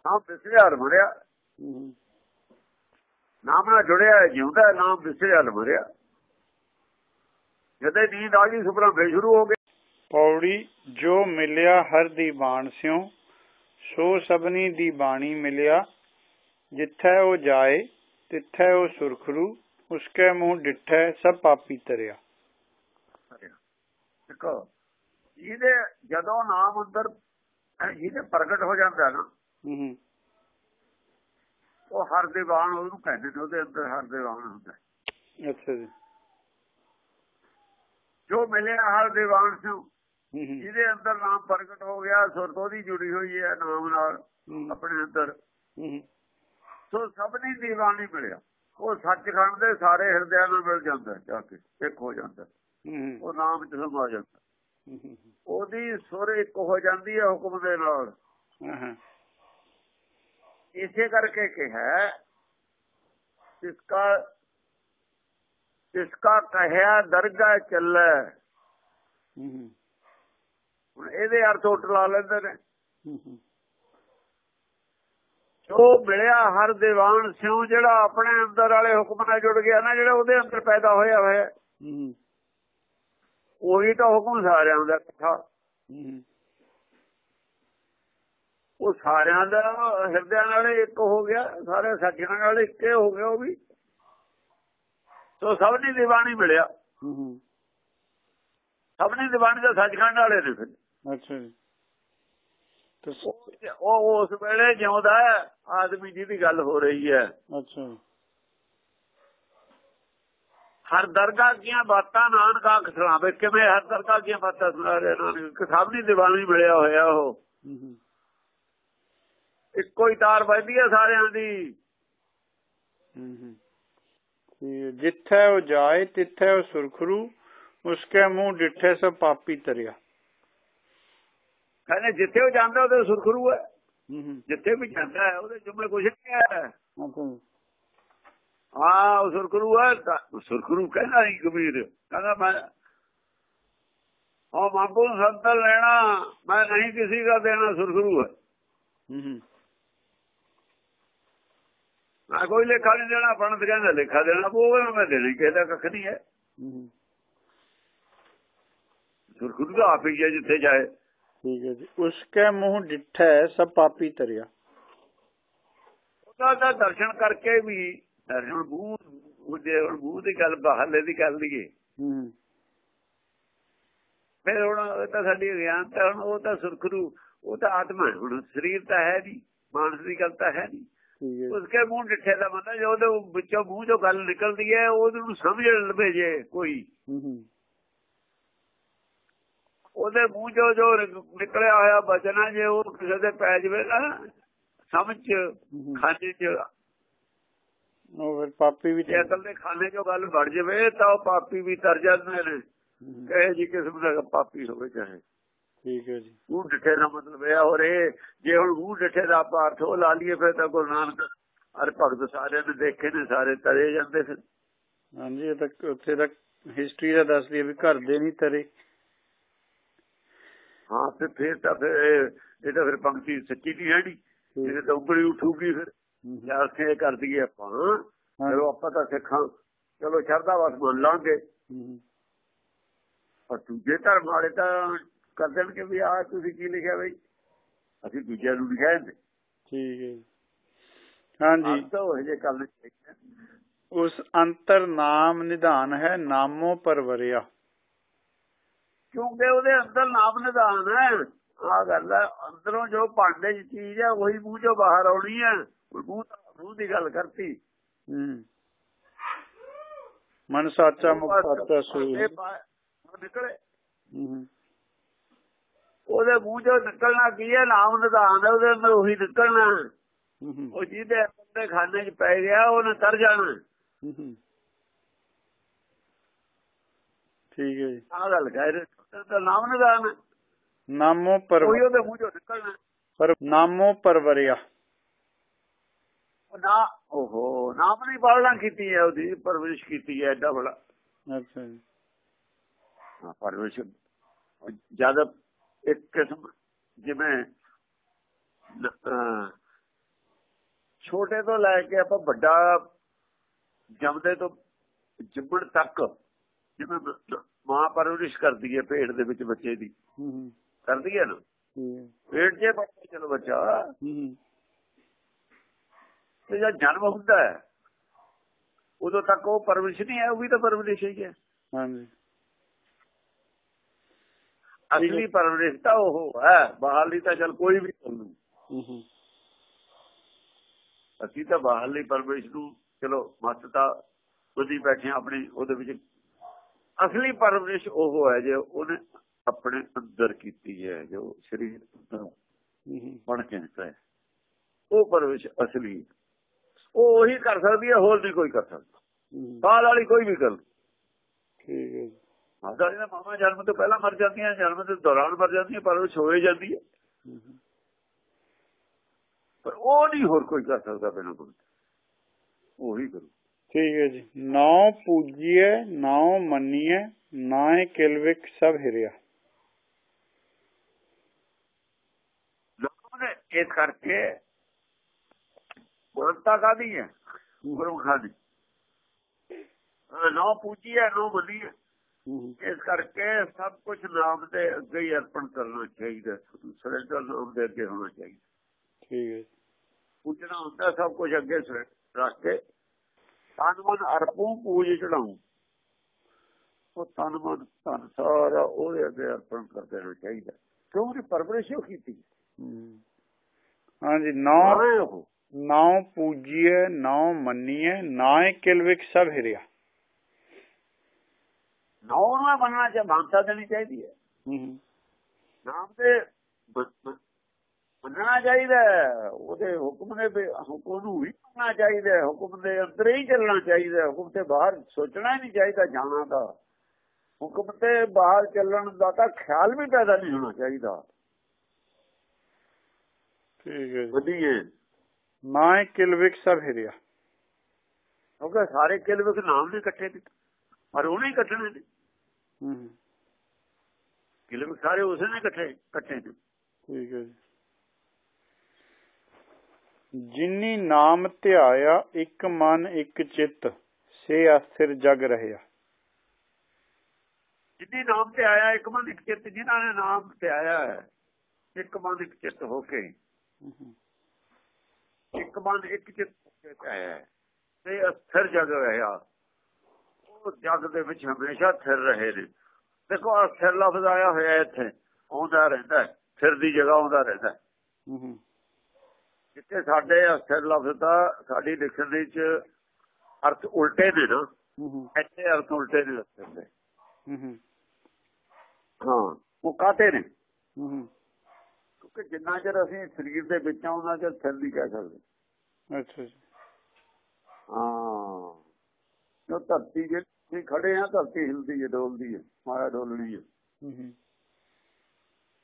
ਨਾਮ ਵਿਸਰਿਆ ਮਰਿਆ। ਹੂੰ, ਹੂੰ, ਨਾਮ ਨਾਲ ਜੁੜਿਆ ਹੈ, ਜਿਉਂਦਾ ਹੈ, ਨਾਮ ਵਿਸਰਿਆ ਮਰਿਆ। ਜਦੇ ਨੀਂਦ ਆ ਗਈ ਸੁਪਨਾ ਬੇਸ਼ੁਰੂ ਹੋ ਗਿਆ ਪੌੜੀ ਜੋ ਮਿਲਿਆ ਹਰ ਦੀ ਬਾਣ ਸਿਉ ਸੋ ਸਭਨੀ ਦੀ ਬਾਣੀ ਮਿਲਿਆ। ਜਿੱਥੈ ਉਹ ਜਾਏ ਤਿੱਥੈ ਉਹ ਸੁਰਖਰੂ ਉਸਕੇ ਮੂੰਹ ਡਿਠੈ ਸਭ ਪਾਪੀ ਤਰਿਆ। ਦੇਖੋ ਜਿਹਦੇ ਜਦੋਂ ਨਾਮ ਅੰਦਰ ਜਿਹਦੇ ਪ੍ਰਗਟ ਹੋ ਜਾਂਦਾ ਨਾ ਉਹ ਹਰ ਦੀਵਾਨ ਉਹਨੂੰ ਕਹਿੰਦੇ ਨੇ ਉਹਦੇ ਅੰਦਰ ਹਰ ਦੀਵਾਨ ਹੁੰਦਾ। ਅੱਛਾ ਜੀ। ਜੋ ਮਿਲਿਆ ਹਰ ਦੀਵਾਨ ਹੂੰ ਜਿਹਦੇ ਅੰਦਰ ਨਾਮ ਪ੍ਰਗਟ ਹੋ ਗਿਆ ਸੁਰਤ ਉਹਦੀ ਜੁੜੀ ਹੋਈ ਹੈ ਨਾਮ ਨਾਲ ਆਪਣੇ ਅੰਦਰ। ਸੋ ਸਭ ਦੀ ਦੀਵਾਨ ਮਿਲਿਆ। ਉਹ ਸੱਚਖੰਡ ਦੇ ਸਾਰੇ ਹਿਰਦਿਆਂ ਨੂੰ ਮਿਲ ਜਾਂਦਾ ਜਾ ਕੇ ਇੱਕ ਹੋ ਜਾਂਦਾ। ਉਹ ਨਾਮ ਚ ਸਮਾ ਜਾਂਦਾ। ਉਹਦੀ ਸੁਰ ਇੱਕ ਹੋ ਜਾਂਦੀ ਹੈ ਹੁਕਮ ਦੇ ਨਾਲ। ਇਸੇ ਕਰਕੇ ਕਿਹਾ ਇਸਕਾ ਇਸਕਾ ਕਹਿਆ ਦਰਗਾ ਚੱਲੇ। ਹੁਣ ਇਹਦੇ ਅਰਥ ਉਲਟ ਲਾ ਲੈਂਦੇ ਨੇ। ਜੋ ਮਿਲਿਆ ਹਰ ਦੀਵਾਨ ਸਿਉ ਜਿਹੜਾ ਆਪਣੇ ਅੰਦਰ ਵਾਲੇ ਹੁਕਮ ਨਾਲ ਜੁੜ ਗਿਆ ਨਾ ਜਿਹੜਾ ਉਹਦੇ ਅੰਦਰ ਪੈਦਾ ਹੋਇਆ ਹੋਇਆ। ਉਹੀ ਤਾਂ ਹੁਕਮ ਸਾਰਿਆਂ ਦਾ ਇਕੱਠਾ। ਉਹ ਸਾਰਿਆਂ ਦਾ ਹਿਰਦਿਆਂ ਨਾਲ ਇੱਕ ਹੋ ਗਿਆ ਸਾਰੇ ਸੱਜਣਾ ਨਾਲ ਇੱਕੇ ਹੋ ਗਿਆ ਉਹ ਵੀ। ਸੋ ਸਭ ਦੀ ਦੀਵਾਨੀ ਮਿਲਿਆ। ਹੂੰ ਹੂੰ। ਸਭ ਦੀ ਦੀਵਾਨੀ ਦਾ ਸੱਚਖੰਡ ਵਾਲੇ ਨੇ ਫਿਰ। ਅੱਛਾ ਜੀ। ਉਹ ਉਸ ਵੇਲੇ ਜਿਉਂਦਾ ਆਦਮੀ ਜਿਹਦੀ ਗੱਲ ਹੋ ਰਹੀ ਹੈ। ਅੱਛਾ ਜੀ। ਹਰ ਦਰਗਾਹ ਦੀਆਂ ਬਾਤਾਂ ਨਾਨਕ ਆਖ ਸੁਣਾਵੇ। ਕਿਵੇਂ ਹਰ ਦਰਗਾਹ ਦੀਆਂ ਬਾਤਾਂ ਸੁਣਾ ਰਿਹਾ ਨਾਨਕ? ਕਿ ਸਭ ਦੀ ਦੀਵਾਨੀ ਮਿਲਿਆ ਹੋਇਆ ਉਹ। ਇੱਕੋ ਹੀ ਤਾਰ ਵੱਜਦੀ ਹੈ ਸਾਰਿਆਂ ਦੀ। ਹੂੰ ਹੂੰ। ਤੇ ਜਿੱਥੇ ਉਹ ਜਾਏ ਤਿੱਥੇ ਉਹ ਸੁਰਖਰੂ ਉਸਕੇ ਮੂੰਹ ਡਿੱਠੇ ਸਭ ਪਾਪੀ ਤਰਿਆ। ਕਹਿੰਦੇ ਜਿੱਥੇ ਉਹ ਜਾਂਦਾ ਉਹਦੇ ਸੁਰਖਰੂ ਹੈ। ਜਿੱਥੇ ਵੀ ਜਾਂਦਾ ਹੈ ਉਹਦੇ ਜੁਮਲੇ ਕੁਛ ਨਹੀਂ ਹੈ। ਹਾਂ ਉਹ ਸੁਰਖਰੂ ਹੈ। ਸੁਰਖਰੂ ਕਹਿੰਦਾ ਨਹੀਂ ਕਬੀਰ। ਕਹਿੰਦਾ ਮੈਂ ਉਹ ਮੰਗੂ ਸੰਤਲ ਲੈਣਾ ਮੈਂ ਨਹੀਂ ਕਿਸੇ ਦਾ ਦੇਣਾ ਸੁਰਖਰੂ ਹੂੰ। ਮੈਂ ਕੋਈ ਲੇਖਾ ਨਹੀਂ ਦੇਣਾ ਪੰਡਤ ਕਹਿੰਦਾ ਲੇਖਾ ਦੇਣਾ ਉਹ ਮੈਂ ਦੇਣੀ ਕਹਿੰਦਾ ਕੱਖ ਨਹੀਂ ਹੈ। ਸੁਰਖਰੂ ਦਾ ਆਪ ਹੀ ਜਿੱਥੇ ਜਾਏ। ਠੀਕ ਹੈ ਜੀ। ਉਸਕੇ ਮੂੰਹ ਡਿੱਠੇ ਸਭ ਪਾਪੀ ਤਰਿਆ। ਉਹਦਾ ਤਾਂ ਦਰਸ਼ਨ ਕਰਕੇ ਵੀ ਦਰਸ਼ਨ ਮੂੰਹ ਉਹਦੇ ਮੂੰਹ ਦੀ ਗੱਲ ਬਾਹਰਲੇ ਦੀ ਕਰ ਲਈਏ ਹੂੰ ਹੂੰ। ਫਿਰ ਹੁਣ ਉਹ ਤਾਂ ਸਾਡੀ ਗਿਆਨਤਾ ਹੁਣ ਉਹ ਤਾਂ ਸੁਰਖਰੂ ਉਹ ਤਾਂ ਆਤਮਾ ਹੁਣ ਸਰੀਰ ਤਾਂ ਹੈ ਨਹੀਂ ਮਾਨਸ ਦੀ ਗੱਲ ਤਾਂ ਹੈ ਨਹੀਂ। ਉਸਕੇ ਮੂੰਹ ਡਿੱਠੇ ਦਾ ਮਤਲਬ ਜੋ ਉਹਦੇ ਵਿੱਚੋਂ ਮੂੰਹ ਚੋਂ ਗੱਲ ਨਿਕਲਦੀ ਹੈ ਉਹਨੂੰ ਸਮਝ ਲਵੇ ਜੇ ਕੋਈ। ਉਹਦੇ ਮੂੰਹ ਚੋਂ ਜੋ ਨਿਕਲਿਆ ਹੋਇਆ ਬਚਨ ਜੇ ਉਹ ਕਿਸੇ ਦੇ ਪੈ ਜਵੇ ਨਾ ਸਮਝ। ਖਾਣੇ ਚ। ਉਹ ਫਿਰ ਪਾਪੀ ਵੀ ਜੇ ਅਕਲ ਦੇ ਖਾਣੇ ਚੋਂ ਗੱਲ ਵੜ ਜਵੇ ਤਾਂ ਉਹ ਪਾਪੀ ਵੀ ਤਰ ਜਾਂਦੇ ਨੇ। ਕਹੇ ਜੀ ਕਿਸਮ ਦਾ ਪਾਪੀ ਹੋਵੇ ਚਾਹੇ। ਠੀਕ ਹੈ ਜੀ। ਮੂੰਹ ਡਿੱਠੇ ਦਾ ਮਤਲਬ ਇਹ ਹੋ ਰੇ ਜੇ ਹੁਣ ਮੂੰਹ ਡਿੱਠੇ ਦਾ ਆਪਾਂ ਅਰਥ ਉਹ ਲਾ ਲਈਏ ਫਿਰ ਤਾਂ ਗੁਰੂ ਨਾਨਕ ਹਰ ਭਗਤ ਸਾਰਿਆਂ ਨੇ ਦੇਖੇ ਨੇ ਸਾਰੇ ਤਰੇ ਜਾਂਦੇ ਫਿਰ। ਹਾਂਜੀ ਇਹ ਤਾਂ ਉੱਥੇ ਤੱਕ ਹਿਸਟਰੀ ਦਾ ਦੱਸਦੀ ਹੈ ਵੀ ਘਰ ਦੇ ਨਹੀਂ ਤਰੇ। ਹਾਂ ਤੇ ਫਿਰ ਤਾਂ ਫਿਰ ਇਹ ਇਹ ਤਾਂ ਫਿਰ ਪੰਕਤੀ ਸੱਚੀ ਨਹੀਂ ਹੈ ਨਹੀਂ ਇਹਦੇ ਤਾਂ ਉਂਗਲੀ ਉਠੂਗੀ ਫਿਰ। ਜਾਂ ਸੇ ਕਰ ਦਈਏ ਆਪਾਂ। ਚਲੋ ਆਪਾਂ ਤਾਂ ਸਿੱਖਾਂ ਚਲੋ ਸ਼ਰਧਾ ਵਸ ਮੰਨ ਲਾਂਗੇ। ਪਰ ਦੂਜੇ ਧਰਮ ਵਾਲੇ ਤਾਂ ਕਰ ਦੇਣਗੇ ਵੀ ਆ ਤੁਸੀਂ ਕੀ ਲਿਖਿਆ ਬਈ? ਅਸੀਂ ਦੂਜਿਆਂ ਨੂੰ ਲਿਖਿਆ ਠੀਕ ਹੈ। ਹਾਂਜੀ। ਤਾਂ ਉਹ ਜੇ ਕਰਨੇ ਚਾਹੀਦੇ ਉਸ ਅੰਤਰ ਨਾਮ ਨਿਧਾਨ ਹੈ ਨਾਮੋ ਪਰਵਰਿਆ। ਕਿਉਂਕਿ ਉਹਦੇ ਅੰਦਰ ਨਾਮ ਨਿਧਾਨ ਹੈ। ਆ ਗੱਲ ਹੈ ਅੰਦਰੋਂ ਜੋ ਭਾਂਡੇ 'ਚ ਚੀਜ਼ ਹੈ ਉਹੀ ਮੂੰਹ ਚੋਂ ਬਾਹਰ ਆਉਣੀ ਹੈ। ਮੂੰਹ ਮੂੰਹ ਦੀ ਗੱਲ ਕਰਤੀ। ਹੂੰ। ਮਨ ਸਾਚਾ ਮੁਖ ਸਾਚਾ ਸੋਈ ਨਿਕਲੇ। ਹੂੰ। ਉਹਦੇ ਮੂੰਹ ਚੋਂ ਨਿਕਲਣਾ ਕੀ ਹੈ? ਨਾਮ ਨਿਧਾਨ ਉਹਦੇ ਅੰਦਰ ਉਹੀ ਨਿਕਲਣਾ। ਉਹ ਜਿਹਦੇ ਅੰਦਰ ਖਾਨੇ 'ਚ ਪੈ ਗਿਆ ਉਹਨੇ ਤਰ ਜਾਣਾ। ਠੀਕ ਹੈ ਜੀ। ਆ ਗੱਲ ਕਹਿ ਰਹੇ ਤਾਂ ਨਾਮ ਨਿਧਾਨ ਨਾਮੋ ਪਰ ਉਹੀ ਉਹਦੇ ਮੂੰਹ ਚੋਂ ਨਿਕਲਣਾ। ਪਰ ਨਾਮੋ ਪਰਵਰਿਆ। ਨਾ ਓਹੋ ਨਾਮ ਨਹੀਂ ਪਾਲਣਾ ਕੀਤੀ ਹੈ ਉਹਦੀ ਪਰਵਰਿਸ਼ ਕੀਤੀ ਹੈ ਐਡਾ ਬੜਾ। ਅੱਛਾ ਜੀ। ਪਰਵਰਿਸ਼ ਜਦ ਇੱਕ ਕਿਸਮ ਜਿਵੇਂ ਛੋਟੇ ਤੋਂ ਲੈ ਕੇ ਆਪਾਂ ਵੱਡਾ ਜੰਮਦੇ ਤੋਂ ਜੰਮਣ ਤੱਕ ਜਿਵੇਂ ਮ- ਪਰਵਰਿਸ਼ ਕਰਦੀ ਹੈ ਪੇਟ ਦੇ ਵਿੱਚ ਬੱਚੇ ਦੀ। ਕਰਦੀ ਹੈ ਨਾ? ਪੇਟ 'ਚ ਬੱਚਾ ਚਲੋ ਬੱਚਾ। ਤੇ ਜਦ ਜਨਮ ਹੁੰਦਾ ਹੈ ਉਦੋਂ ਤੱਕ ਉਹ ਪਰਵਰਿਸ਼ ਨਹੀਂ ਹੈ ਉਹ ਵੀ ਤਾਂ ਪਰਵਰਿਸ਼ ਹੀ ਹੈ। ਹਾਂਜੀ। ਅਸਲੀ ਪਰਵਰਿਸ਼ ਤਾਂ ਉਹ ਹੈ। ਬਾਹਰਲੀ ਤਾਂ ਚਲ ਕੋਈ ਵੀ ਕਰ ਲੂ। ਅਸੀਂ ਤਾਂ ਬਾਹਰਲੀ ਪਰਵਰਿਸ਼ ਨੂੰ ਚਲੋ ਮਸਤਾ ਉਹਦੀ ਬੈਠੇ ਆਪਣੀ ਉਹਦੇ ਵਿੱਚ। ਅਸਲੀ ਪਰਵਰਿਸ਼ ਉਹ ਹੈ ਜੇ ਉਹਨੇ ਆਪਣੇ ਅੰਦਰ ਕੀਤੀ ਹੈ ਜੋ ਸਰੀਰ ਬਣ ਕੇ ਨਿਕਲਿਆ ਹੈ। ਉਹ ਪਰਵਰਿਸ਼ ਅਸਲੀ। ਉਹ ਉਹੀ ਕਰ ਸਕਦੀ ਹੈ ਹੋਰ ਨਹੀਂ ਕੋਈ ਕਰ ਸਕਦਾ। ਬਾਹਰ ਵਾਲੀ ਕੋਈ ਵੀ ਕਰ ਠੀਕ ਹੈ ਮਾਤਾ ਜੀ ਦਾ ਮਾਮਾ ਜਨਮ ਤੋਂ ਪਹਿਲਾਂ ਮਰ ਜਾਂਦੀਆਂ ਜਨਮ ਦੇ ਦੌਰਾਨ ਮਰ ਜਾਂਦੀਆਂ ਪਰਵਰਿਸ਼ ਹੋਏ ਜਾਂਦੀ ਹੈ ਹੂੰ, ਹੂੰ। ਪਰ ਉਹ ਨਹੀਂ ਹੋਰ ਕੋਈ ਕਰ ਸਕਦਾ ਬਿਨਾਂ ਕੋਈ ਉਹੀ ਕਰੂ ਠੀਕ ਹੈ ਜੀ ਨਾਉ ਪੂਜੀਏ ਨਾਉ ਮੰਨੀਏ ਨਾਏ ਕਿਲਵਿਕ ਸਭ ਹਿਰਿਆ ਲੋਕਾਂ ਨੇ ਇਸ ਕਰਕੇ ਗੁਰਤਾ ਕਾਦੀ ਹੈ ਗੁਰਮੁਖਾਂ ਦੀ ਨਾ ਪੂਜੀ ਹੈ ਨਾ ਮੰਨੀ ਹੈ ਹੂੰ ਇਸ ਕਰਕੇ ਸਭ ਕੁਝ ਨਾਮ ਦੇ ਅੱਗੇ ਹੀ ਅਰਪਣ ਕਰਨਾ ਚਾਹੀਦਾ। ਸਰੇਂਦਰ ਨਾਮ ਦੇ ਅੱਗੇ ਹੋਣਾ ਚਾਹੀਦਾ। ਠੀਕ ਹੈ ਪੂਜਣਾ ਹੁੰਦਾ ਸਭ ਕੁਝ ਅੱਗੇ ਰੱਖ ਕੇ ਤਨ ਮਨ ਅਰਪੂ ਪੂਜ ਚੜਾਉ ਉਹ ਤਨ ਮਨ ਸਾਰਾ ਉਹਦੇ ਅੱਗੇ ਅਰਪਣ ਕਰ ਦੇਣਾ ਚਾਹੀਦਾ। ਕਿਉਂ ਉਹਦੀ ਪਰਵਰਿਸ਼ ਉਹ ਕੀਤੀ। ਹਾਂਜੀ ਉਹ। ਨਾਉ ਪੂਜੀਏ ਨਾਉ ਮੰਨੀਏ ਨਾਏ ਕਿਲਵਿਕ ਸਭ ਹਿਰਿਆ। ਨੂੰ ਮੰਨਣਾ ਚਾਹੀਦਾ ਮਾਨਤਾ ਦੇਣੀ ਚਾਹੀਦੀ ਹੈ ਹੂੰ ਹੂੰ। ਨਾਮ ਤੇ ਮੰਨਣਾ ਚਾਹੀਦਾ ਹੈ। ਉਹਦੇ ਹੁਕਮ ਦੇ ਹੁਕਮ ਨੂੰ ਵੀ ਮੰਨਣਾ ਚਾਹੀਦਾ ਹੈ। ਹੁਕਮ ਦੇ ਅੰਦਰ ਹੀ ਚੱਲਣਾ ਚਾਹੀਦਾ ਹੈ। ਹੁਕਮ ਤੇ ਬਾਹਰ ਸੋਚਣਾ ਹੀ ਨਹੀਂ ਚਾਹੀਦਾ ਜਾਣਾ ਦਾ ਹੁਕਮ ਤੇ ਬਾਹਰ ਚੱਲਣ ਦਾ ਤਾਂ ਖਿਆਲ ਵੀ ਪੈਦਾ ਨਹੀਂ ਹੋਣਾ ਚਾਹੀਦਾ ਠੀਕ ਹੈ ਵਧੀਏ ਨਾਏ ਕਿਲਵਿਕ ਸਭ ਹਿਰਿਆ ਕਿਉਂਕਿ ਸਾਰੇ ਕਿਲਵਿਕ ਨਾਮ ਨੇ ਇਕੱਠੇ ਨੇ ਪਰ ਉਹਨੇ ਹੀ ਕੱਟਣੇ ਨੇ ਕਿਲਵਿਕ ਸਾਰੇ ਉਸੇ ਨੇ ਇਕੱਠੇ ਇਕੱਠੇ ਨੇ। ਠੀਕ ਹੈ ਜਿਨੀ ਨਾਮ ਧਿਆਇਆ ਇੱਕ ਮਨ ਇੱਕ ਚਿੱਤ ਸੇ ਅਸਥਿਰ ਜਗ ਰਹਿਆ। ਜਿੱਦੀ ਨਾਮ ਤੇ ਆਇਆ ਇੱਕ ਮਨ ਇੱਕ ਚਿੱਤ ਜਿਨ੍ਹਾਂ ਨੇ ਨਾਮ ਤੇ ਆਇਆ ਹੈ ਇੱਕ ਮਨ ਇੱਕ ਚਿੱਤ ਹੋ ਕੇ। ਇੱਕ ਮਨ ਇੱਕ ਚਿੱਤ ਹੋ ਕੇ ਆਇਆ ਤੇ ਅਸਥਿਰ ਜਗ ਰਿਹਾ ਉਹ ਜਗ ਦੇ ਵਿੱਚ ਹਮੇਸ਼ਾ ਸਥਿਰ ਰਹੇ ਨੇ। ਦੇਖੋ ਅਸਥਿਰ ਲਫ਼ਜ਼ ਆਇਆ ਹੋਇਆ ਇੱਥੇ। ਆਉਂਦਾ ਰਹਿੰਦਾ ਸਿਰ ਦੀ ਜਗ੍ਹਾ ਆਉਂਦਾ ਰਹਿੰਦਾ। ਜਿੱਥੇ ਸਾਡੇ ਅਸਥਿਰ ਲਫ਼ਜ਼ ਦਾ ਸਾਡੀ ਲਿਖਣ ਦੇ ਵਿੱਚ ਅਰਥ ਉਲਟੇ ਨੇ ਨਾ। ਇੱਥੇ ਅਰਥ ਉਲਟੇ ਨੇ ਅਸਥਿਰ ਦੇ ਹੂੰ ਉਹ ਕਾਤੇ ਨੇ। ਕਿਉਂਕਿ ਜਿੰਨਾ ਚਿਰ ਅਸੀਂ ਸਰੀਰ ਦੇ ਵਿੱਚ ਆ ਉਹਨਾਂ ਚਿਰ ਸਥਿਰ ਨਹੀਂ ਕਹਿ ਸਕਦੇ। ਅੱਛਾ ਜੀ। ਹਾਂ। ਜੋ ਧਰਤੀ ਜੇ ਅਸੀਂ ਖੜੇ ਆ ਧਰਤੀ ਹਿਲਦੀ ਹੈ ਡੋਲਦੀ ਹੈ ਮਾਇਆ ਡੋਲਣੀ ਹੈ ਹੂੰ ਹੂੰ।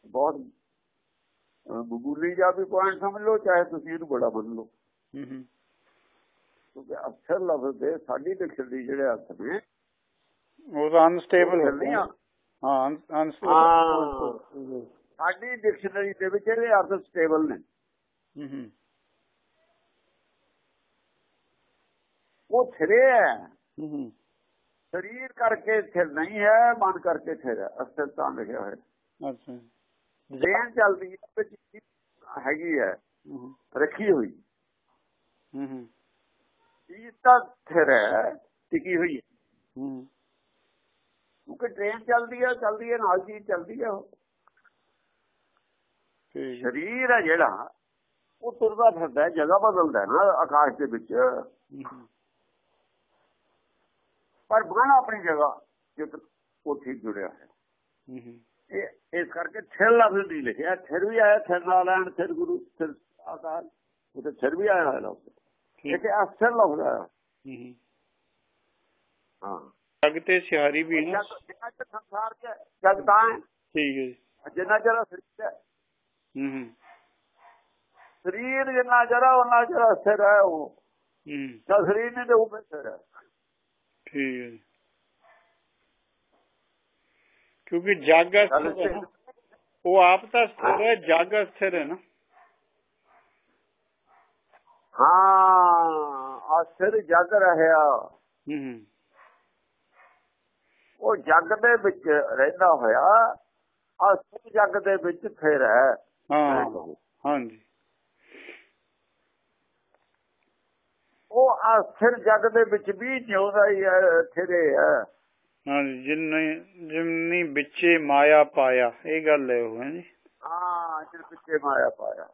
ਬਹੁਤ ਮਾਮੂਲੀ ਜਿਹਾ ਵੀ ਪੁਆਇੰਟ ਸਮਝ ਲਓ ਚਾਹੇ ਤੁਸੀਂ ਇਹਨੂੰ ਬੜਾ ਮੰਨ ਲਓ ਹੂੰ ਹੂੰ। ਕਿਉਂਕਿ ਅਕਸਰ ਲਫ਼ਜ਼ ਦੇ ਸਾਡੀ ਲਿਖਣ ਦੀ ਜਿਹੜੇ ਅਰਥ ਨੇ ਉਹ ਤਾਂ ਅਨਸਟੇਬਲ ਨਹੀਂ ਆ ਹਾਂ ਅਨਸਟੇਬਲ ਸਾਡੀ ਡਿਕਸ਼ਨਰੀ ਦੇ ਵਿੱਚ ਇਹਦੇ ਅਰਥ ਸਟੇਬਲ ਨੇ ਹੂੰ ਹੂੰ। ਉਹ ਥਰੇ ਹੂੰ। ਸਰੀਰ ਕਰਕੇ ਸਥਿਰ ਨਹੀਂ ਹੈ ਮਨ ਕਰਕੇ ਸਥਿਰ ਹੈ ਅਸਥਿਰਤਾ ਲਿਖਿਆ ਹੋਇਆ ਅੱਛਾ ਦੇਨ ਚੱਲਦੀ ਹੈ ਚੀਜ਼ ਹੈਗੀ ਹੈ। ਰੱਖੀ ਹੋਈ ਹੂੰ ਹੂੰ। ਚੀਜ਼ ਤਾਂ ਸਥਿਰ ਹੈ ਟਿਕੀ ਹੋਈ ਹੈ ਹੂੰ। ਕਿਉਂਕਿ ਟ੍ਰੇਨ ਚੱਲਦੀ ਹੈ ਚੱਲਦੀ ਹੈ ਨਾਲ ਚੀਜ਼ ਚੱਲਦੀ ਹੈ ਉਹ। ਸਰੀਰ ਹੈ ਜਿਹੜਾ ਉਹ ਤੁਰਦਾ ਫਿਰਦਾ ਜਗ੍ਹਾ ਬਦਲਦਾ ਨਾ ਆਕਾਸ਼ ਦੇ ਵਿੱਚ। ਪਰ ਮਨ ਆਪਣੀ ਜਗ੍ਹਾ ਜਿੱਤ ਉੱਥੇ ਜੁੜਿਆ ਹੈ। ਇਹ ਇਸ ਕਰਕੇ ਥਿਰ ਲਫ਼ਜ਼ ਨਹੀਂ ਲਿਖਿਆ। ਥਿਰ ਵੀ ਆਇਆ ਥਿਰ ਨਾਰਾਇਣ ਥਿਰ ਗੁਰੂ ਥਿਰ ਆਕਾਰ ਉਹ ਥਿਰ ਵੀ ਆਇਆ ਹੈ ਲਫ਼ਜ਼। ਠੀਕ। ਇਹ ਅਸਰ ਲਫ਼ਜ਼ ਆਇਆ। ਹੂੰ ਜਗ ਤੇ ਸਿਹਾਰੀ ਵੀ ਨਾ। ਜਿੰਨਾ ਚਿਰ ਸੰਸਾਰ ਚ ਜਗਤਾਂ ਹੈ। ਠੀਕ ਹੈ ਜਿੰਨਾ ਚਿਰ ਸਰੀਰ ਹੈ। ਹੂੰ ਹੂੰ। ਸਰੀਰ ਜਿੰਨਾ ਚਿਰ ਉਹਨਾਂ ਚਿਰ ਅਸਰ ਹੈ ਉਹ। ਹੂੰ। ਸਰੀਰ ਨਹੀਂ ਤੇ ਉਹ ਫਿਰ ਹੈ। ਠੀਕ ਹੈ ਕਿਉਂਕਿ ਜਗ ਅਸਥਿਰ ਹੈ ਉਹ ਆਪ ਤਾਂ ਸਥਿਰ ਹੈ ਜਗ ਅਸਥਿਰ ਹੈ ਨਾ। ਹਾਂ ਅਸਰ ਜਗ ਰਹਿਆ ਹੂੰ ਉਹ ਜਗ ਦੇ ਵਿੱਚ ਰਹਿੰਦਾ ਹੋਇਆ ਅਸਰ ਜਗ ਦੇ ਵਿੱਚ ਫਿਰ ਹੈ। ਹਾਂ ਹਾਂਜੀ। ਉਹ ਅਸਰ ਜਗ ਦੇ ਵਿੱਚ ਵੀ ਜਿਉਂਦਾ ਹੀ ਹੈ ਫਿਰੇ ਹੈ। ਹਾਂਜੀ ਜਿੰਨੇ ਜਿੰਨੀ ਵਿੱਚੇ ਮਾਇਆ ਪਾਇਆ ਇਹ ਗੱਲ ਹੈ ਉਹ ਹੈ ਜੀ। ਹਾਂ ਜਿਸ ਪਿੱਛੇ ਮਾਇਆ ਪਾਇਆ।